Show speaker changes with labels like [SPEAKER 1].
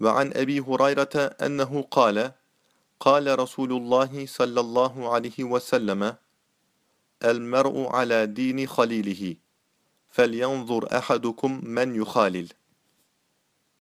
[SPEAKER 1] وعن أبي هريرة أنه قال قال رسول الله صلى الله عليه وسلم المرء على دين خليله فلينظر أحدكم من يخالل.